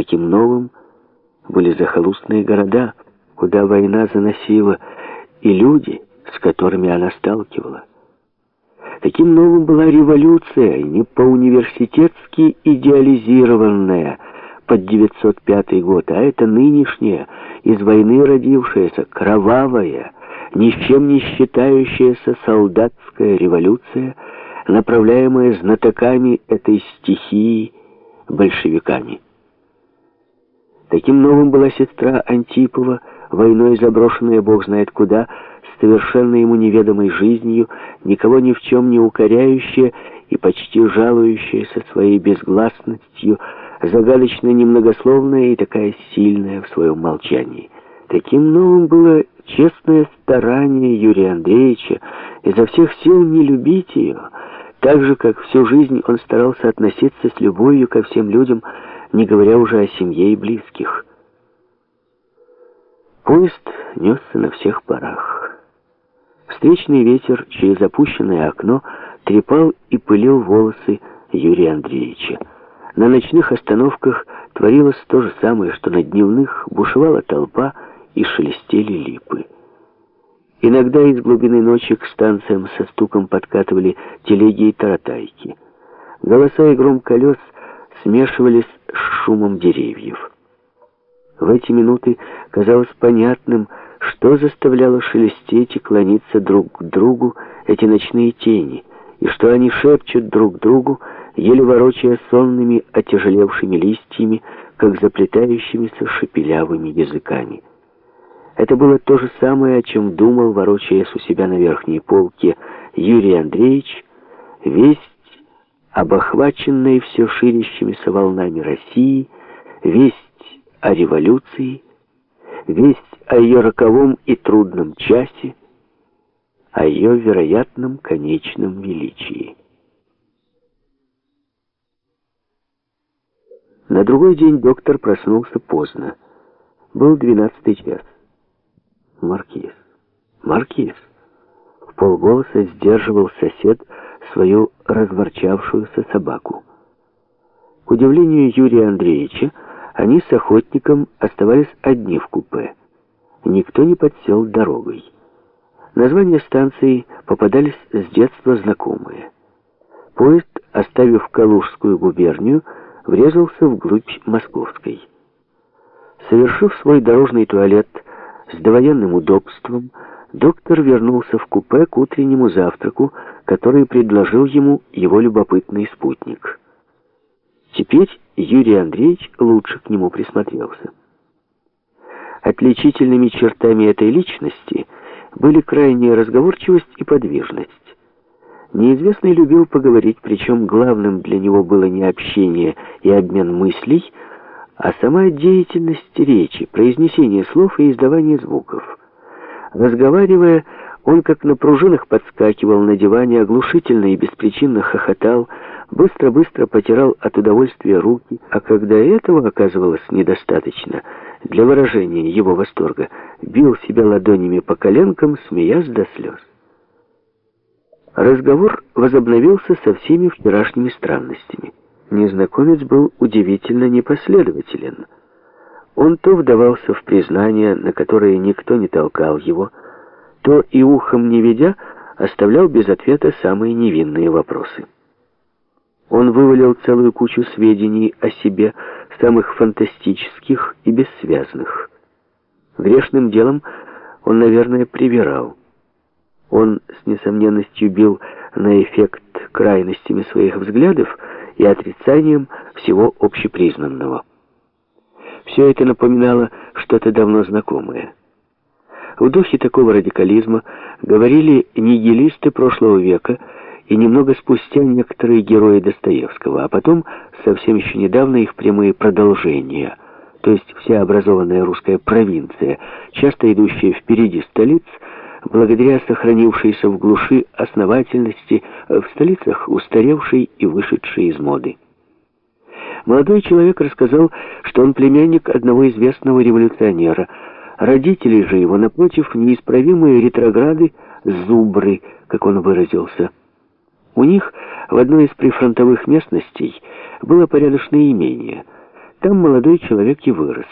Таким новым были захолустные города, куда война заносила, и люди, с которыми она сталкивала. Таким новым была революция, не по-университетски идеализированная под 905 год, а это нынешняя, из войны родившаяся, кровавая, ни с чем не считающаяся солдатская революция, направляемая знатоками этой стихии большевиками. Таким новым была сестра Антипова, войной заброшенная бог знает куда, совершенно ему неведомой жизнью, никого ни в чем не укоряющая и почти жалующаяся своей безгласностью, загадочно немногословная и такая сильная в своем молчании. Таким новым было честное старание Юрия Андреевича изо всех сил не любить ее, так же, как всю жизнь он старался относиться с любовью ко всем людям, не говоря уже о семье и близких. Поезд несся на всех парах. Встречный ветер через опущенное окно трепал и пылил волосы Юрия Андреевича. На ночных остановках творилось то же самое, что на дневных бушевала толпа и шелестели липы. Иногда из глубины ночи к станциям со стуком подкатывали телеги и таратайки. Голоса и гром колес смешивались с шумом деревьев. В эти минуты казалось понятным, что заставляло шелестеть и клониться друг к другу эти ночные тени, и что они шепчут друг другу, еле ворочая сонными, отяжелевшими листьями, как заплетающимися шепелявыми языками. Это было то же самое, о чем думал, ворочаясь у себя на верхней полке, Юрий Андреевич, весть об охваченной все ширящимися волнами России, весть о революции, весть о ее роковом и трудном часе, о ее вероятном конечном величии. На другой день доктор проснулся поздно. Был двенадцатый час. Маркиз. Маркиз. В полголоса сдерживал сосед свою разворчавшуюся собаку. К удивлению Юрия Андреевича, они с охотником оставались одни в купе. Никто не подсел дорогой. Названия станции попадались с детства знакомые. Поезд, оставив Калужскую губернию, врезался вглубь Московской. Совершив свой дорожный туалет с довоенным удобством, доктор вернулся в купе к утреннему завтраку, который предложил ему его любопытный спутник. Теперь Юрий Андреевич лучше к нему присмотрелся. Отличительными чертами этой личности были крайняя разговорчивость и подвижность. Неизвестный любил поговорить, причем главным для него было не общение и обмен мыслей, а сама деятельность речи, произнесение слов и издавание звуков. Разговаривая, он как на пружинах подскакивал на диване, оглушительно и беспричинно хохотал, быстро-быстро потирал от удовольствия руки, а когда этого оказывалось недостаточно, для выражения его восторга, бил себя ладонями по коленкам, смеясь до слез. Разговор возобновился со всеми вчерашними странностями. Незнакомец был удивительно непоследователен. Он то вдавался в признания, на которые никто не толкал его, то и ухом не ведя, оставлял без ответа самые невинные вопросы. Он вывалил целую кучу сведений о себе, самых фантастических и бессвязных. Грешным делом он, наверное, привирал. Он с несомненностью бил на эффект крайностями своих взглядов, и отрицанием всего общепризнанного. Все это напоминало что-то давно знакомое. В духе такого радикализма говорили нигилисты прошлого века и немного спустя некоторые герои Достоевского, а потом, совсем еще недавно, их прямые продолжения, то есть вся образованная русская провинция, часто идущая впереди столиц, благодаря сохранившейся в глуши основательности в столицах устаревшей и вышедшей из моды. Молодой человек рассказал, что он племянник одного известного революционера. Родители же его, напротив, неисправимые ретрограды, зубры, как он выразился. У них в одной из прифронтовых местностей было порядочное имение. Там молодой человек и вырос.